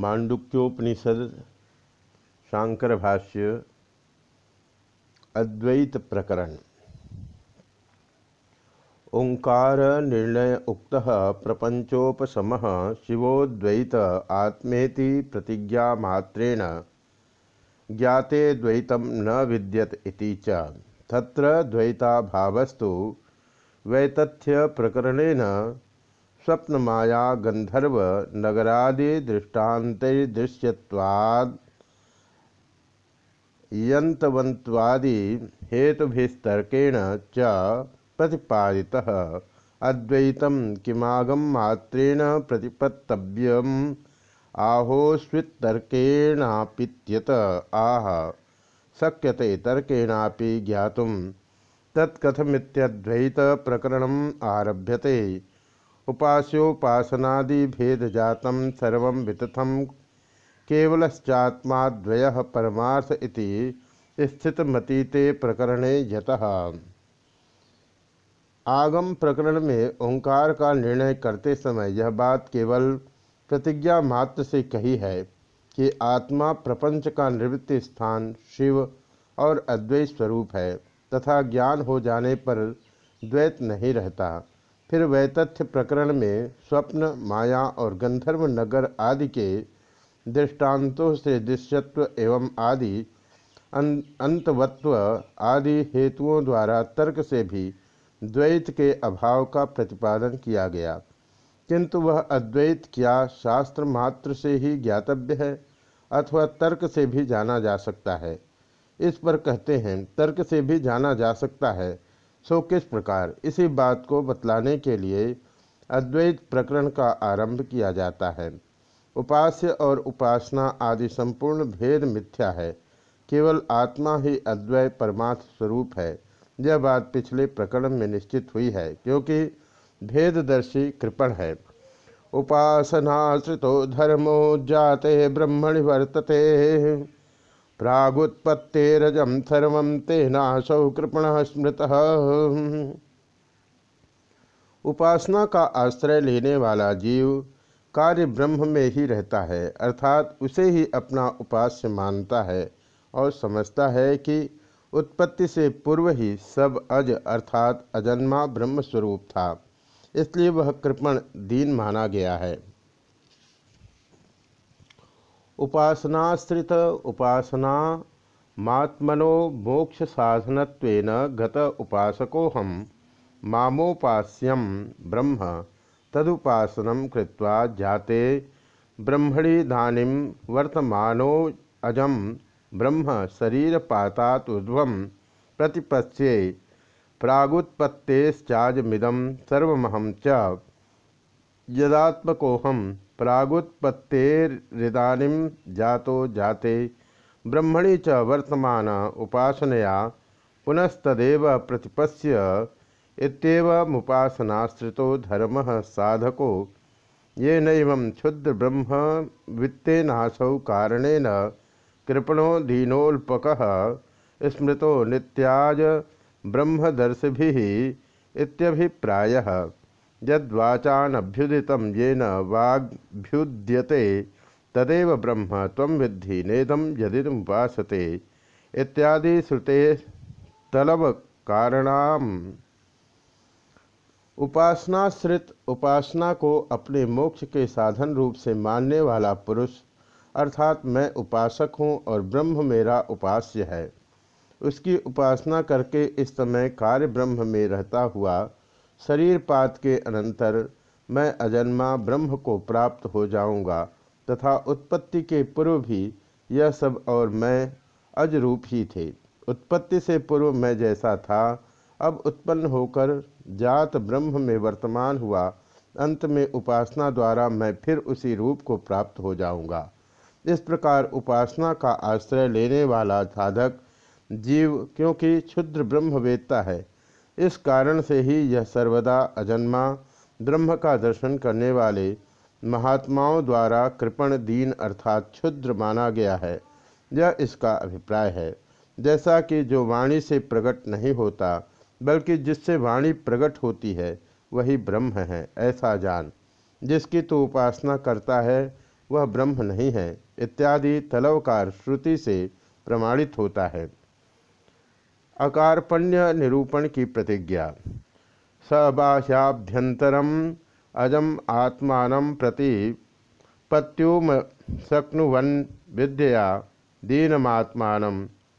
मांडुक्योपनिषद शांकर भाष्य अद्वैत प्रकरण ओंकार निर्णय उक्त प्रपंचोपम शिवोद्वैत आत्मेति प्रतिज्ञा मात्रेण ज्ञाते द्वैतम न विद्यत इति च। तत्र द्वैताभावस्तु वैतथ्य प्रकरणेन स्वप्न माया गंधर्व नगरादि दृष्टान्तदृश्यवाद यंतवंत्वादि हेतुभिस्तर्केण च प्रतिपादितः। अद्वैतम किमागम मात्रेण प्रतिपत्तव्यम। आहोस्वितर्केणापित्यत आह। शक्यते तर्केणापि ज्ञातुम। तत्कथमित्यद्वैत प्रकरणम आरभ्यते। उपास्योपासनादि भेद जातम सर्व वितथम केवलश्चात्माद्वय परमार्थ इति स्थितमतीते प्रकरणे यतः। आगम प्रकरण में ओंकार का निर्णय करते समय यह बात केवल प्रतिज्ञा मात्र से कही है कि आत्मा प्रपंच का निवृत्ति स्थान शिव और अद्वैत स्वरूप है, तथा ज्ञान हो जाने पर द्वैत नहीं रहता। फिर वैतथ्य प्रकरण में स्वप्न माया और गंधर्व नगर आदि के दृष्टांतों से दृश्यत्व एवं आदि अं-, अंतवत्व आदि हेतुओं द्वारा तर्क से भी द्वैत के अभाव का प्रतिपादन किया गया। किंतु वह अद्वैत क्या शास्त्र मात्र से ही ज्ञातव्य है अथवा तर्क से भी जाना जा सकता है? इस पर कहते हैं तर्क से भी जाना जा सकता है सो किस प्रकार? इसी बात को बतलाने के लिए अद्वैत प्रकरण का आरंभ किया जाता है। उपास्य और उपासना आदि संपूर्ण भेद मिथ्या है। केवल आत्मा ही अद्वै परमार्थ स्वरूप है। यह बात पिछले प्रकरण में निश्चित हुई है, क्योंकि भेददर्शी कृपण है। उपासनाश्रितो धर्मो जाते ब्रह्मणि वर्तते। प्रागुत्पत्तेरजम सर्व तेनाशौ कृपण स्मृत। उपासना का आश्रय लेने वाला जीव कार्य ब्रह्म में ही रहता है, अर्थात उसे ही अपना उपास्य मानता है और समझता है कि उत्पत्ति से पूर्व ही सब अज, अर्थात अजन्मा ब्रह्म स्वरूप था, इसलिए वह कृपण दीन माना गया है। उपासनाश्रित उपासना मात्मनो मोक्ष साधन गत उपासकोहम मामोपास्यम ब्रह्म तदुपासन कृत्वा जाते ब्रह्मणि दानीम वर्तमानो अजम ब्रह्म शरीर शरीरपातादुर्व प्रतिपत्स्ये प्रागुत्पत्तेश्चाजमिदम सर्वमहम च प्रागुत्पत्तेरिदानीम जातो जाते। ब्रह्मणि च वर्तमान उपासनया पुनस्तदेव प्रतिपस्य इतमुपासनाश्रितो धर्म साधको। ये नैवं क्षुद्र ब्रह्म वित्तेनासौ कारणेन कृपणो दीनोल्पक स्मृतो नित्याज ब्रह्मदर्शिभिः इत्यभिप्रायः। यद्वाचानभ्युदित येन वाग्भ्युद्यते, तदेव ब्रह्म तम विद्धि नेदम यदिमुपासते इत्यादि श्रुते तलब कारणाम उपासनाश्रित उपासना को अपने मोक्ष के साधन रूप से मानने वाला पुरुष, अर्थात मैं उपासक हूँ और ब्रह्म मेरा उपास्य है। उसकी उपासना करके इस समय कार्य ब्रह्म में रहता हुआ शरीर पात के अनंतर मैं अजन्मा ब्रह्म को प्राप्त हो जाऊँगा तथा उत्पत्ति के पूर्व भी यह सब और मैं अज रूप ही थे। उत्पत्ति से पूर्व मैं जैसा था, अब उत्पन्न होकर जात ब्रह्म में वर्तमान हुआ, अंत में उपासना द्वारा मैं फिर उसी रूप को प्राप्त हो जाऊँगा। इस प्रकार उपासना का आश्रय लेने वाला साधक जीव, क्योंकि क्षुद्र ब्रह्म वेदता है इस कारण से ही यह सर्वदा अजन्मा, ब्रह्म का दर्शन करने वाले महात्माओं द्वारा कृपण दीन अर्थात क्षुद्र माना गया है। यह इसका अभिप्राय है। जैसा कि जो वाणी से प्रकट नहीं होता, बल्कि जिससे वाणी प्रकट होती है, वही ब्रह्म है, ऐसा जान। जिसकी तो उपासना करता है, वह ब्रह्म नहीं है, इत्यादि तलवकार श्रुति से प्रमाणित होता है। अकारपण्य निरूपण की प्रतिज्ञा सबाह्याभ्यंतरम अजम आत्मा प्रति पत्युम शक्नुवन विद्या दीनमात्मा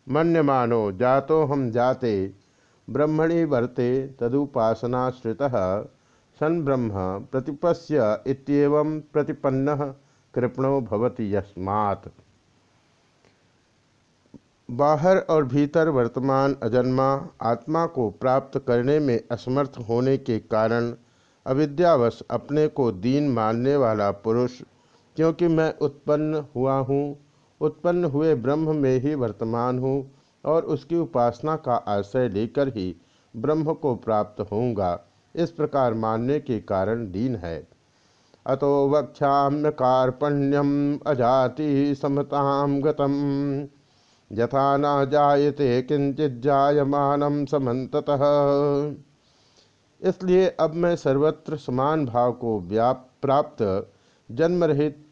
मन्यमानो जातो हम जाते, ब्रह्मणि वर्ते तदुपासनाश्रित सन ब्रह्म प्रतिपश्य इत्येवं प्रतिपन्न कृपणो भवति यस्मात्। बाहर और भीतर वर्तमान अजन्मा आत्मा को प्राप्त करने में असमर्थ होने के कारण अविद्यावश अपने को दीन मानने वाला पुरुष, क्योंकि मैं उत्पन्न हुआ हूँ, उत्पन्न हुए ब्रह्म में ही वर्तमान हूँ और उसकी उपासना का आश्रय लेकर ही ब्रह्म को प्राप्त होऊँगा। इस प्रकार मानने के कारण दीन है। अतो वक्षाम्य कार्पण्यम अजाति समताम गतम। यथा न जायते किंचित जायमान समन्ततः। इसलिए अब मैं सर्वत्र समान भाव को व्याप प्राप्त जन्मरहित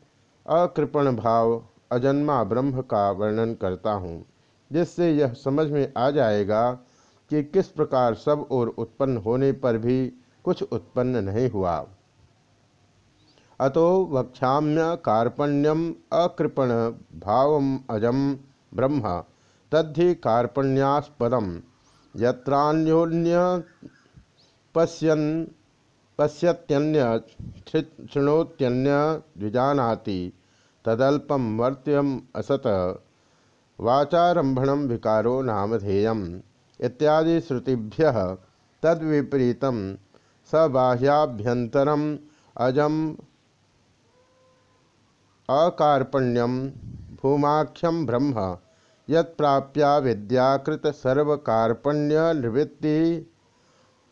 अकृपण भाव अजन्मा ब्रह्म का वर्णन करता हूँ, जिससे यह समझ में आ जाएगा कि किस प्रकार सब और उत्पन्न होने पर भी कुछ उत्पन्न नहीं हुआ। अतो वक्षाम्य कार्पण्यम अकृपण भाव अजम ब्रह्म। तद्धि कार्पण्यास्पदम यत्रान्योन्य पश्यन् पश्यत्यन्य शृणोत्यन्य द्विजानाति। तदल्पम मर्त्यम असत। वाचारंभण विकारो नामधेय इत्यादि श्रुतिभ्य तद्विपरीत सबाह्याभ्यंतरम अजम अकार्पण्यम। भूमाख्यम ब्रह्म। यत्प्राप्या विद्याकृत सर्वकार्पण्य निवृत्ति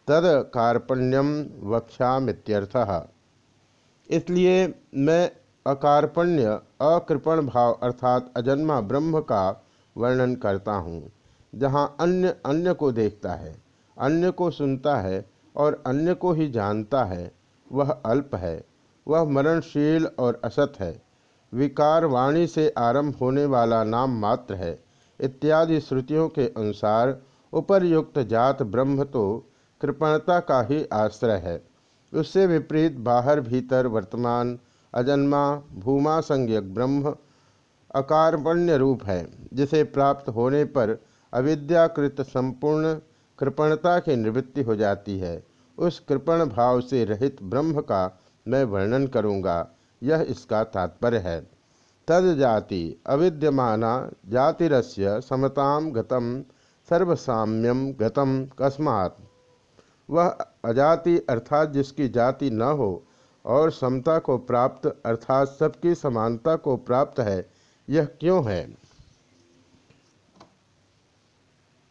तद कार्पण्यम वक्षामित्यर्थः इसलिए मैं अकार्पण्य, अकृपण भाव अर्थात अजन्मा ब्रह्म का वर्णन करता हूँ, जहाँ अन्य अन्य को देखता है, अन्य को सुनता है और अन्य को ही जानता है, वह अल्प है, वह मरणशील और असत है। विकार वाणी से आरंभ होने वाला नाम मात्र है। इत्यादि श्रुतियों के अनुसार उपरयुक्त जात ब्रह्म तो कृपणता का ही आश्रय है। उससे विपरीत बाहर भीतर वर्तमान, अजन्मा, भूमा संज्ञक ब्रह्म अकारपण्य रूप है, जिसे प्राप्त होने पर अविद्याकृत संपूर्ण कृपणता की निवृत्ति हो जाती है। उस कृपण भाव से रहित ब्रह्म का मैं वर्णन करूँगा। यह इसका तात्पर्य है। तद जाति अविद्यमाना जातिरस्य समताम गतम सर्वसाम्यम गतम कस्मात्। वह अजाति अर्थात जिसकी जाति न हो और समता को प्राप्त अर्थात सबकी समानता को प्राप्त है, यह क्यों है?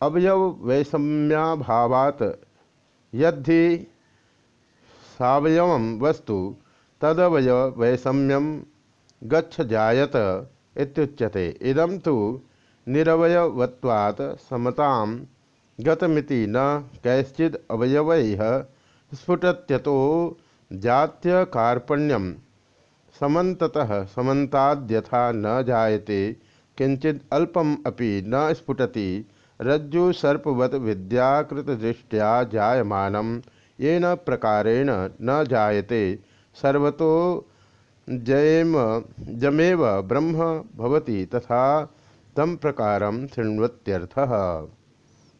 अवयव वैषम्याभावात यदि सवयव वस्तु तदवय वैषम्यम गच्छ जायत इत्युच्यते। इदम तो निरवयवत्वात् समतां गतमिति न कैश्चिद अवयव स्फुटत्यतो जात्य कार्पण्यम समन्ततः समन्ताद्यथा न जायते किंचित अल्पम अपि न स्फुटति। रज्जु सर्पवत विद्याकृत दृष्टिया जायमानम येन प्रकारेण न जायते। सर्वतो जयम, जमेव ब्रह्म भवति तथा तम प्रकार शृण्वत्यर्थः।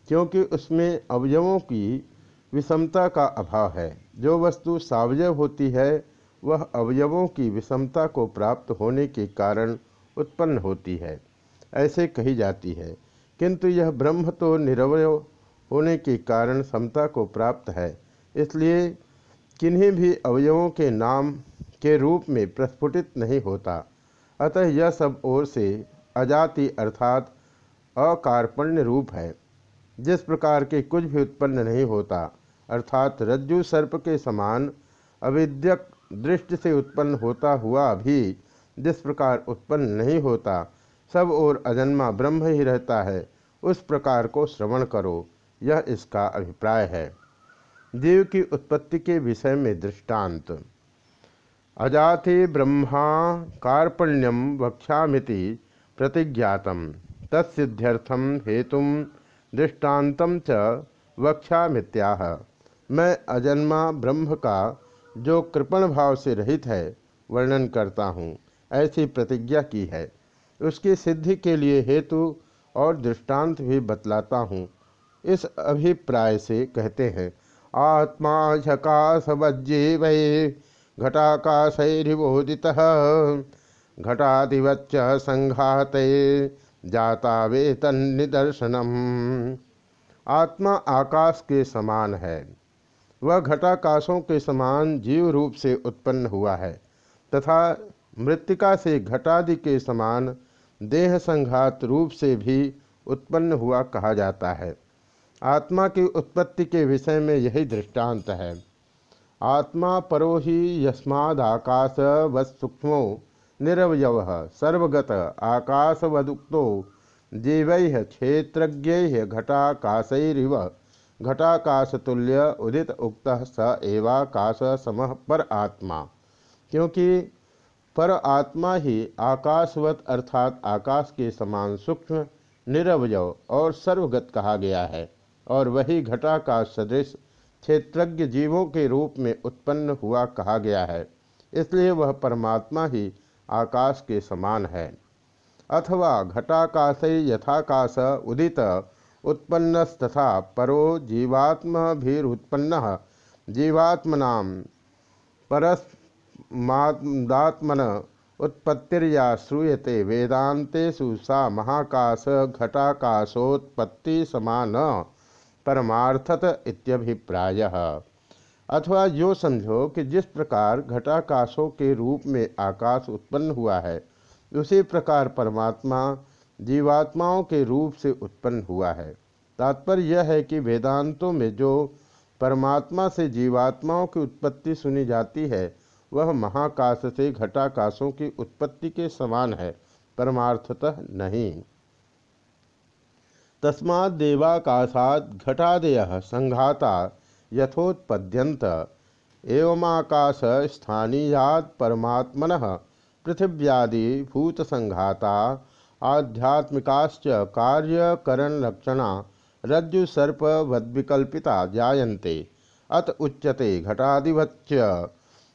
क्योंकि उसमें अवयवों की विषमता का अभाव है। जो वस्तु सावयव होती है, वह अवयवों की विषमता को प्राप्त होने के कारण उत्पन्न होती है। ऐसे कही जाती है। किंतु यह ब्रह्म तो निरवय होने के कारण समता को प्राप्त है। इसलिए किन्हीं भी अवयवों के नाम के रूप में प्रस्फुटित नहीं होता। अतः यह सब ओर से अजाति अर्थात अकार्पण्य रूप है। जिस प्रकार के कुछ भी उत्पन्न नहीं होता, अर्थात रज्जु सर्प के समान अविद्यक दृष्टि से उत्पन्न होता हुआ भी जिस प्रकार उत्पन्न नहीं होता, सब और अजन्मा ब्रह्म ही रहता है, उस प्रकार को श्रवण करो। यह इसका अभिप्राय है। जीव की उत्पत्ति के विषय में दृष्टांत। अजाति ब्रह्मा कार्पण्यम वक्षामिति प्रतिज्ञातम। तत्सिद्ध्यर्थम हेतु दृष्टान्तम च वक्षामित्याह मैं अजन्मा ब्रह्म का जो कृपण भाव से रहित है, वर्णन करता हूँ। ऐसी प्रतिज्ञा की है। उसकी सिद्धि के लिए हेतु और दृष्टांत भी बतलाता हूँ। इस अभिप्राय से कहते हैं आत्मा झकाशवज्जीव घटाकाशैरिबोदित घटादिवच्च संघात जाता वे तन्निदर्शनम आत्मा आकाश के समान है। वह घटाकाशों के समान जीव रूप से उत्पन्न हुआ है तथा मृतिका से घटादि के समान देह संघात रूप से भी उत्पन्न हुआ कहा जाता है। आत्मा की उत्पत्ति के विषय में यही दृष्टांत है। आत्मा परो ही यस्मादाकाश वसूक्ष्मो निरवयव, सर्वगत आकाशवदुक्तो, जीव क्षेत्रज्ञ घटाकाशरिव। घटाकाशतुल्य उदित उक्त स एवाकाश समः पर आत्मा। क्योंकि पर आत्मा ही आकाशवत अर्थात आकाश के समान सूक्ष्म, निरवयव और सर्वगत कहा गया है। और वही घटाकाश सदृश क्षेत्रज्ञ जीवों के रूप में उत्पन्न हुआ कहा गया है। इसलिए वह परमात्मा ही आकाश के समान है। अथवा घटाकाश यथाकाश उदित उत्पन्नस्तथा परो जीवात्मभिरुत्पन्न जीवात्मना परस्मादात्मन उत्पत्तिर्या श्रूयते वेदांतेषु सा महाकाश घटाकाशोत्पत्ति समान परमार्थत इत्यभिप्राय। अथवा यो समझो कि जिस प्रकार घटाकाशों के रूप में आकाश उत्पन्न हुआ है, उसी प्रकार परमात्मा जीवात्माओं के रूप से उत्पन्न हुआ है। तात्पर्य यह है कि वेदांतों में जो परमात्मा से जीवात्माओं की उत्पत्ति सुनी जाती है, वह महाकाश से घटाकाशों की उत्पत्ति के समान है, परमार्थतः नहीं। तस्मा देवाकाशाद घटादय संघाता यथोत्पद्यंत एवमाकाश स्थानीयाद परमात्मन पृथिव्यादि भूत संघाता आध्यात्मिकाश्च कार्यकरणलक्षणा रज्जु सर्प जायन्ते। अत उच्यते घटाधिवच्च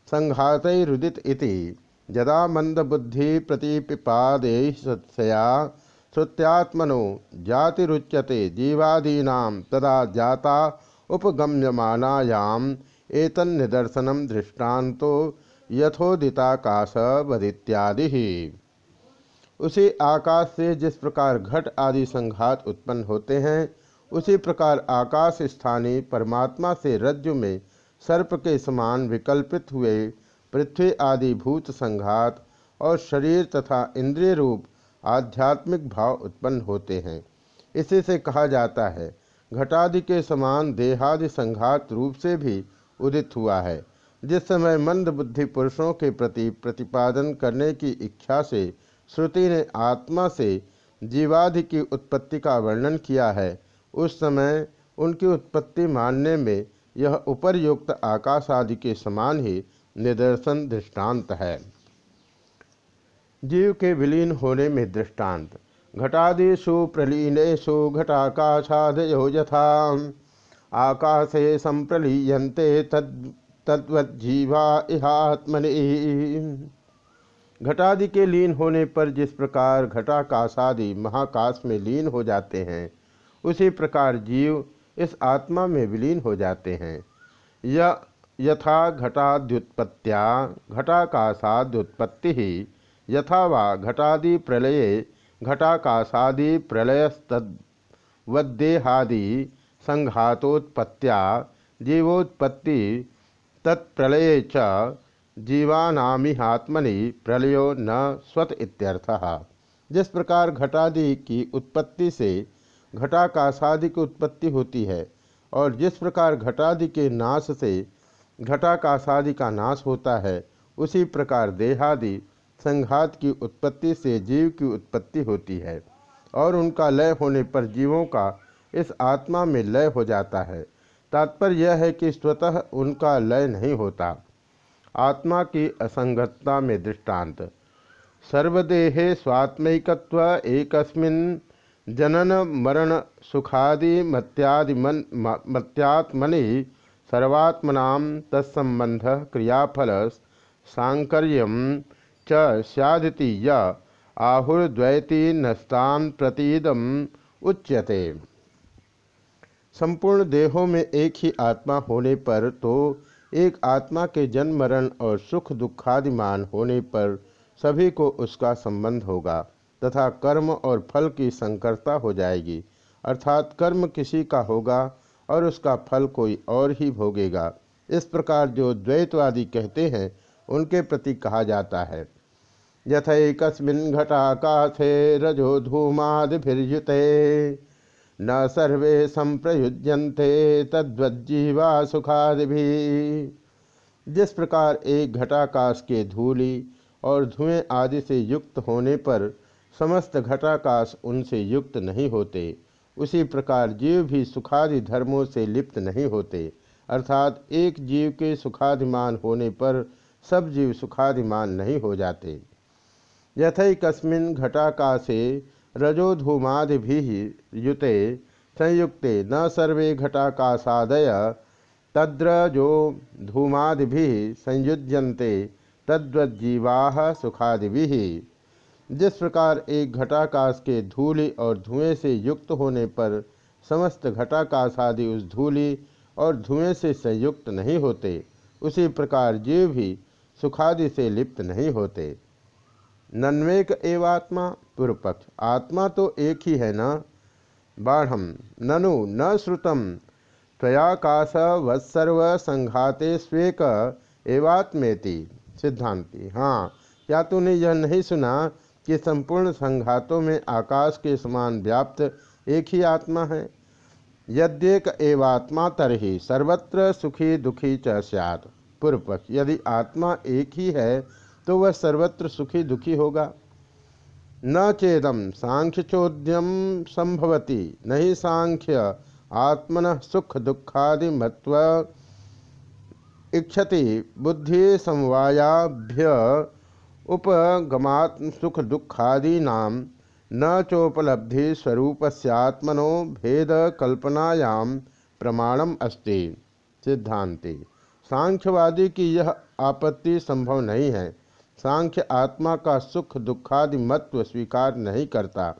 संघातरुदित इति। यदा मंदबुद्धि प्रतिपिपादेशया श्रुत्यात्मनो जातिरुच्यते जीवादीना तदा जाता उपगम्यमानायाम एतन्निदर्शनम दृष्टान्तो यथोदिताकाशवदित्यादि। उसी आकाश से जिस प्रकार घट आदि संघात उत्पन्न होते हैं, उसी प्रकार आकाश स्थानीय परमात्मा से रज्जु में सर्प के समान विकल्पित हुए पृथ्वी आदि भूत संघात और शरीर तथा इंद्रिय रूप आध्यात्मिक भाव उत्पन्न होते हैं। इसी से कहा जाता है, घटादि के समान देहादि संघात रूप से भी उदित हुआ है, जिस समय मंद बुद्धि पुरुषों के प्रति प्रतिपादन करने की इच्छा से श्रुति ने आत्मा से जीवादि की उत्पत्ति का वर्णन किया है, उस समय उनकी उत्पत्ति मानने में यह उपरयुक्त आकाश आदि के समान ही निदर्शन दृष्टांत है। जीव के विलीन होने में दृष्टांत। घटादिषु प्रलीनेशु घटाकाशादयो यथा आकाशे संप्रलीयते तद, तद्वज्जीवा इहात्मनि। घटादि के लीन होने पर जिस प्रकार घटाकाशादि महाकाश में लीन हो जाते हैं, उसी प्रकार जीव इस आत्मा में विलीन हो जाते हैं। य, यथा घटाद्युत्पत्त्या, घटाकाशाद्युत्पत्ति ही यथा वा घटादि प्रलये घटाकाशादि प्रलयस्तद्वदेहादि संघातोत्पत्त्या जीवोत्पत्ति तत्प्रलये च जीवानामिहात्मनि प्रलयो न स्वत इत्यर्थः। जिस प्रकार घटादि की उत्पत्ति से घटाकाशादि की उत्पत्ति होती है, और जिस प्रकार घटादि के नाश से घटाकाशादि का नाश होता है, उसी प्रकार देहादि संघात की उत्पत्ति से जीव की उत्पत्ति होती है और उनका लय होने पर जीवों का इस आत्मा में लय हो जाता है। तात्पर्य यह है कि स्वतः उनका लय नहीं होता। आत्मा की असंगतता में दृष्टांत। सर्वदेहे स्वात्मकत्व एकस्मिन् जनन मरण सुखादि मत्यादि मन मत्यात्मनि सर्वात्मना तत्संबंध क्रियाफल सांकर्य च सैदिति य। आहुर्द्वैती नस्तान प्रतीदम उच्यते। संपूर्ण देहों में एक ही आत्मा होने पर तो एक आत्मा के जन्म मरण और सुख दुखादिमान होने पर सभी को उसका संबंध होगा, तथा कर्म और फल की संकरता हो जाएगी, अर्थात कर्म किसी का होगा और उसका फल कोई और ही भोगेगा। इस प्रकार जो द्वैतवादी कहते हैं, उनके प्रति कहा जाता है। यथकस्मिन् घटाकाशे रजो धूमादिभिर्युते न सर्वे संप्रयुज्यन्ते तद्वज्जीवा सुखादि जिस प्रकार एक घटाकाश के धूलि और धुएँ आदि से युक्त होने पर समस्त घटाकाश उनसे युक्त नहीं होते, उसी प्रकार जीव भी सुखादि धर्मों से लिप्त नहीं होते, अर्थात एक जीव के सुखादिमान होने पर सब जीव सुखादिमान नहीं हो जाते। यथकस्मिन् घटाकाशे रजोधूमादि युते संयुक्ते न सर्वे घटाकाशादय तद्रजो धूमादि संयुज्यन्ते तद्वज्जीवा सुखादि जिस प्रकार एक घटाकाश के धूलि और धुएँ से युक्त होने पर समस्त घटाकाश आदि उस धूलि और धुएँ से संयुक्त नहीं होते, उसी प्रकार जीव भी सुखादि से लिप्त नहीं होते। नन्वेक एवात्मा पूर्व पक्ष आत्मा तो एक ही है न? बाढ़ ननु, न श्रुतम। त्वयाकाश वत्सर्व, संघाते, स्वेक, एवात्मेति। सिद्धांति। हाँ क्या तूने यह नहीं सुना कि संपूर्ण संघातों में आकाश के समान व्याप्त एक ही आत्मा है? यद्येक एवात्मा तरही, सर्वत्र सुखी दुखी च पूर्व यदि आत्मा एक ही है तो वह सर्वत्र सुखी दुखी होगा। न चेदम सांख्य चोद्यम संभवती नहीं सांख्य आत्मन सुख दुखादि मत्व इच्छति बुद्धि समवायाभ्य उपगमात् सुख दुखादीना न चोपलब्धि स्वरूपस्यात्मनो भेद कल्पनायाम प्रमाणम अस्ति। सिद्धांति। सांख्यवादी की यह आपत्ति संभव नहीं है। सांख्य आत्मा का सुख दुखादि मत्व स्वीकार नहीं करता,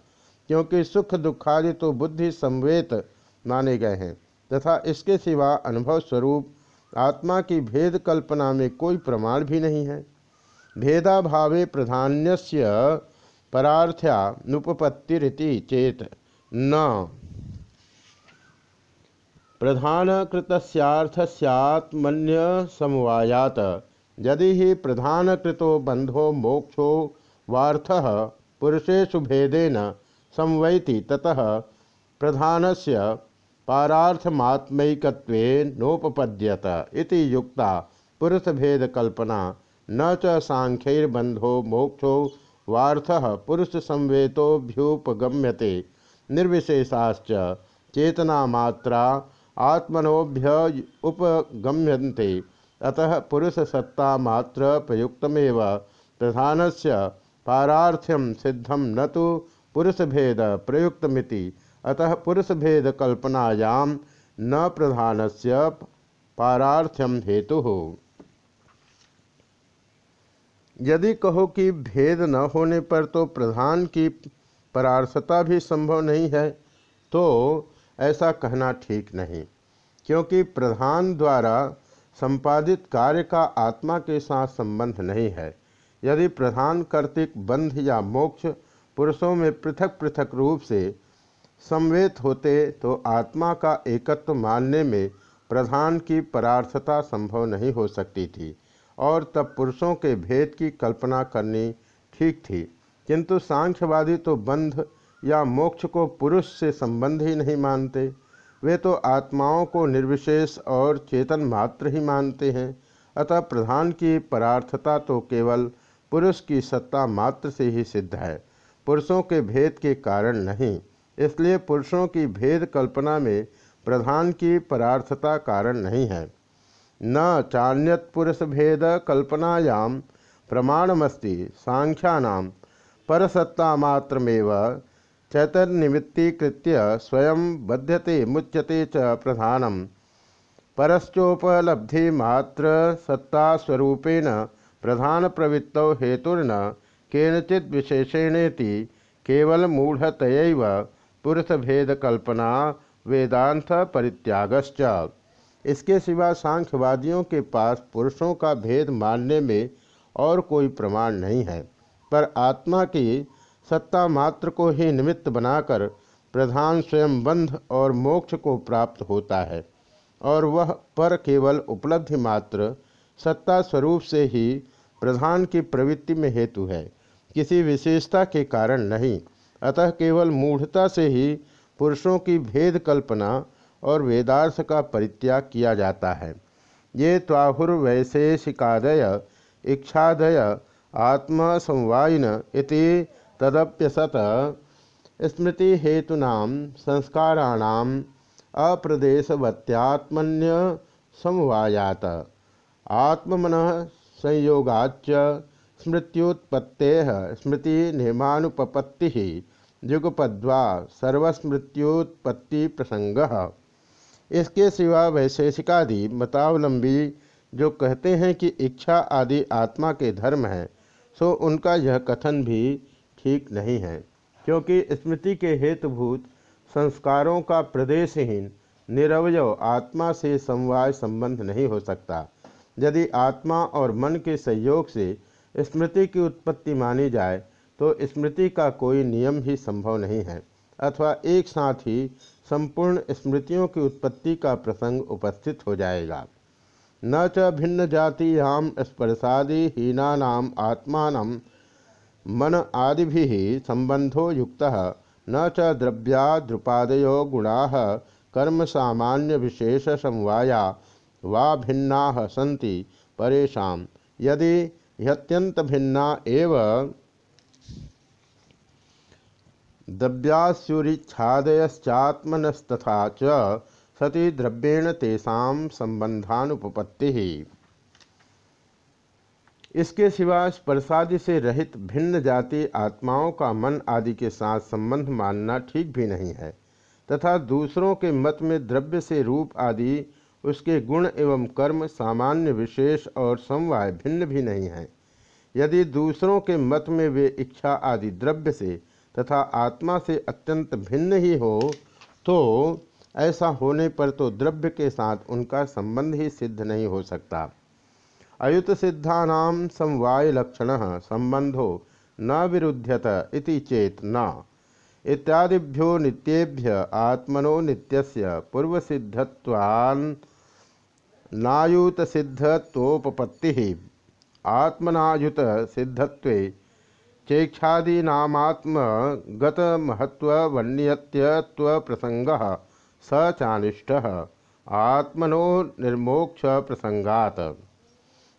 क्योंकि सुख दुखादि तो बुद्धि संवेत माने गए हैं, तथा इसके सिवा अनुभव स्वरूप आत्मा की भेद कल्पना में कोई प्रमाण भी नहीं है। भेदाभावे प्रधान्य परार्थ्या नुपपत्तिरिति चेत न। प्रधानकृतस्यार्थस्यात्मन्य समवायात यदि ही प्रधानकृतो बंधो मोक्षो वार्थ पुरुषेशु भेदेन संवैति ततः प्रधानस्य पारार्थमात्मकत्वेनोपपद्यत इति युक्ता पुरुषभेदकल्पना न च सांख्यैर्बंधो मोक्षो वार्थ पुरुष संवेतोभ्युपगम्यते निर्विशेषाश्च चेतनामात्रा आत्मनोभ्य उपगम्यन्ते। अतः पुरुष सत्ता मात्र प्रयुक्तमेव। प्रधान से पारार्थ्यम सिद्धम न तो पुरुष भेद प्रयुक्तमिति। अतः पुरुष भेद कल्पनायाम न प्रधान से पारार्थ्यम हेतु। हो यदि कहो कि भेद न होने पर तो प्रधान की परार्थता भी संभव नहीं है तो ऐसा कहना ठीक नहीं, क्योंकि प्रधान द्वारा संपादित कार्य का आत्मा के साथ संबंध नहीं है। यदि प्रधान कर्तिक बंध या मोक्ष पुरुषों में पृथक पृथक रूप से संवेत होते तो आत्मा का एकत्व मानने में प्रधान की परार्थता संभव नहीं हो सकती थी, और तब पुरुषों के भेद की कल्पना करनी ठीक थी। किंतु सांख्यवादी तो बंध या मोक्ष को पुरुष से संबंध ही नहीं मानते। वे तो आत्माओं को निर्विशेष और चेतन मात्र ही मानते हैं। अतः प्रधान की परार्थता तो केवल पुरुष की सत्ता मात्र से ही सिद्ध है। पुरुषों के भेद के कारण नहीं, इसलिए पुरुषों की भेद कल्पना में प्रधान की परार्थता कारण नहीं है। न चान्यत्पुरुषभेद कल्पनायां प्रमाणमस्ति, सांख्यानां परसत्तामात्रमेव चैतन्यमित्तीकृत्य स्वयं बध्यते, मुच्यते च प्रधानम परश्चोपलब्धिमात्र सत्तास्वरूपेण प्रधान प्रवृत्तौ हेतुर्न केनचित विशेषेणेति केवल मूढ़त पुरुषभेद कल्पना वेदांत परित्यागश्च इसके सिवा सांख्यवादियों के पास पुरुषों का भेद मानने में और कोई प्रमाण नहीं है। पर आत्मा की सत्ता मात्र को ही निमित्त बनाकर प्रधान स्वयं बंध और मोक्ष को प्राप्त होता है, और वह पर केवल उपलब्धि मात्र सत्ता स्वरूप से ही प्रधान की प्रवृत्ति में हेतु है, किसी विशेषता के कारण नहीं। अतः केवल मूढ़ता से ही पुरुषों की भेद कल्पना और वेदार्थ का परित्याग किया जाता है। ये त्वाहुर्वैशेषिकादय इच्छादय आत्मसंवायन इति तदप्यसत स्मृति हेतुना संस्काराणाम अप्रदेशवत्यात्मन्य समवायात आत्मन संयोगाच स्मृत्युत्पत्ते स्मृति नियमानुपपत्ति युगपद्वा सर्वस्मृत्युत्पत्ति प्रसंग इसके सिवा वैशेषिकादि मतावलंबी जो कहते हैं कि इच्छा आदि आत्मा के धर्म है, सो उनका यह कथन भी ठीक नहीं है, क्योंकि स्मृति के हेतुभूत संस्कारों का प्रदेशहीन, निरवय आत्मा से समवाय संबंध नहीं हो सकता। यदि आत्मा और मन के सहयोग से स्मृति की उत्पत्ति मानी जाए तो स्मृति का कोई नियम ही संभव नहीं है, अथवा एक साथ ही संपूर्ण स्मृतियों की उत्पत्ति का प्रसंग उपस्थित हो जाएगा। न च भिन्न जातीयाम स्पर्शादि हीना आत्मा मन आदि भी संबंधो युक्त, न च द्रव्याद्रुपादयो गुणा, कर्म सामान्य विशेष समवाया, वा भिन्ना सन्ति परेशा यदि ह्यत्यंत भिन्ना एव, द्रव्यास्युरीच्छादयश्चात्मनस्तथा च सती द्रव्येण तेषा संबंधानुपत्ति इसके सिवा स्पर्शादि से रहित भिन्न जाति, आत्माओं का मन आदि के साथ संबंध मानना ठीक भी नहीं है। तथा दूसरों के मत में द्रव्य से रूप आदि, उसके गुण एवं कर्म सामान्य, विशेष और समवाय भिन्न भी नहीं है। यदि दूसरों के मत में वे इच्छा आदि द्रव्य से तथा आत्मा से अत्यंत भिन्न ही हो तो ऐसा होने पर तो द्रव्य के साथ उनका संबंध ही सिद्ध नहीं हो सकता। अयुत सिद्धानाम समवाय लक्षण संबंधो न विरुध्यत इति चेत न। इत्यादिभ्यो नित्येभ्य आत्मनो नित्यस्य पूर्व सिद्धत्वान् नायुत सिद्धत्वोपपत्ति आत्मनायुत सिद्धत्वे चेक्षादीनात्मगत महत्वन्यत्व प्रसंग स चानिष्ट आत्मनो निर्मोक्ष प्रसंगात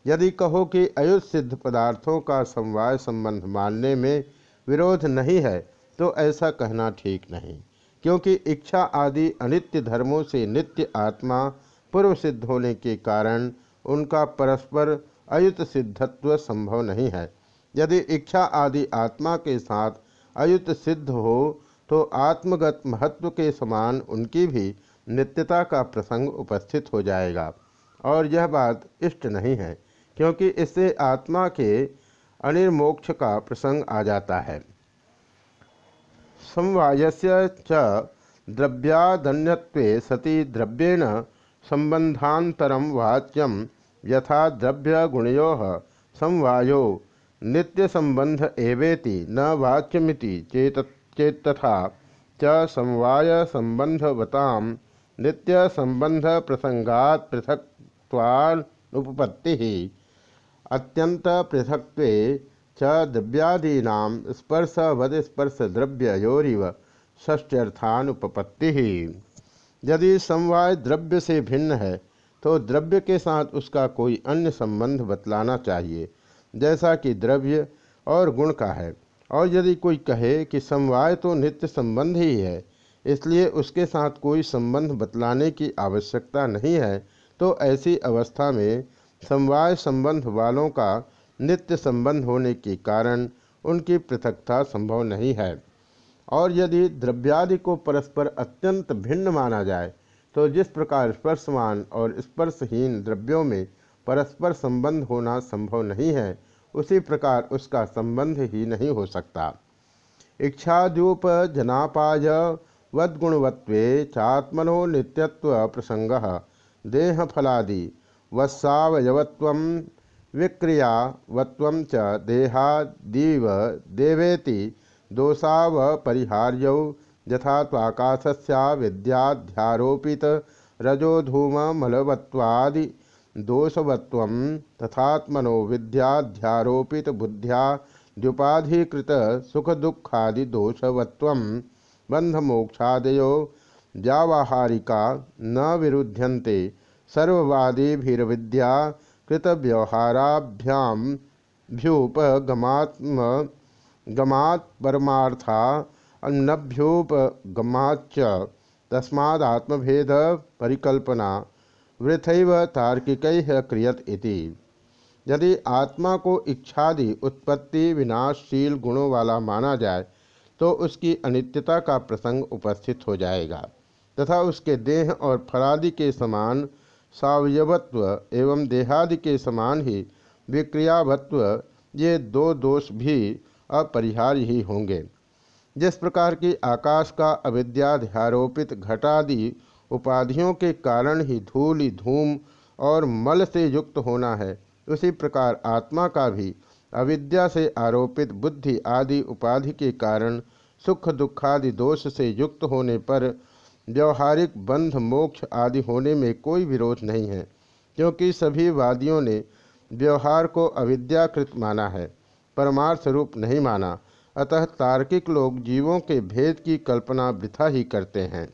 यदि कहो कि अयुत सिद्ध पदार्थों का समवाय संबंध मानने में विरोध नहीं है तो ऐसा कहना ठीक नहीं। क्योंकि इच्छा आदि अनित्य धर्मों से नित्य आत्मा पूर्व सिद्ध होने के कारण उनका परस्पर अयुत सिद्धत्व संभव नहीं है। यदि इच्छा आदि आत्मा के साथ अयुत सिद्ध हो तो आत्मगत महत्व के समान उनकी भी नित्यता का प्रसंग उपस्थित हो जाएगा। और यह बात इष्ट नहीं है क्योंकि इससे आत्मा के अनिर्मोक्ष का प्रसंग आ जाता है। समवायस्य च द्रव्यादन्यत्वे सति द्रव्येण संबंधांतरम वाच्यम यथा द्रव्य समवायो नित्य संबंध एवेति न वाच्यमिति चेत चेतथा च समवाय संबंधवताम नित्य संबंध प्रसंगात पृथक्वानुपत्ति अत्यंत पृथक् च द्रव्यादीना स्पर्श द्रव्योरिव ष्ट्यर्थानुपत्ति यदि समवाय द्रव्य से भिन्न है तो द्रव्य के साथ उसका कोई अन्य संबंध बतलाना चाहिए, जैसा कि द्रव्य और गुण का है। और यदि कोई कहे कि समवाय तो नित्य संबंध ही है, इसलिए उसके साथ कोई संबंध बतलाने की आवश्यकता नहीं है तो ऐसी अवस्था में समवाय संबंध वालों का नित्य संबंध होने के कारण उनकी पृथकता संभव नहीं है। और यदि द्रव्यादि को परस्पर अत्यंत भिन्न माना जाए तो जिस प्रकार स्पर्शवान और स्पर्शहीन द्रव्यों में परस्पर संबंध होना संभव नहीं है, उसी प्रकार उसका संबंध ही नहीं हो सकता। इच्छाद्यूप जनापाय वद्गुणवत्व चात्मनो नित्यत्व प्रसंग, देहफलादि। वत्सावयवत्व विक्रियावत्व च देहादीव देवेति दोषावपरिहार्यौ यथा त्वाकाशस्या विद्याध्यारोपित रजोधूममलवत्वादि दोषवत्व तथात्मनो विद्याध्यारोपित बुद्ध्या द्युपाधिकृत सुखदुखादि दोषवत्व बंधमोक्षादयो व्यावहारिका न विरुध्यन्ते सर्ववादीभिर्विद्या कृतव्यवहाराभ्याम भ्युपगमात्म गमात् परमार्था अन्नभ्युपगमाच्च तस्मात्मभेद परिकल्पना वृथैव तार्किक क्रियत इति। यदि आत्मा को इच्छादि उत्पत्ति विनाशशील गुणों वाला माना जाए तो उसकी अनित्यता का प्रसंग उपस्थित हो जाएगा, तथा उसके देह और फलादि के समान सावयवत्व एवं देहादि के समान ही विक्रियावत्व ये दो दोष भी अपरिहार्य ही होंगे। जिस प्रकार की आकाश का अविद्याध्यारोपित घटादि उपाधियों के कारण ही धूल, धूम और मल से युक्त होना है, उसी प्रकार आत्मा का भी अविद्या से आरोपित बुद्धि आदि उपाधि के कारण सुख दुखादि दोष से युक्त होने पर व्यवहारिक बंध, मोक्ष आदि होने में कोई विरोध नहीं है, क्योंकि सभी वादियों ने व्यवहार को अविद्याकृत माना है परमार्थ रूप नहीं माना। अतः तार्किक लोग जीवों के भेद की कल्पना वृथा ही करते हैं।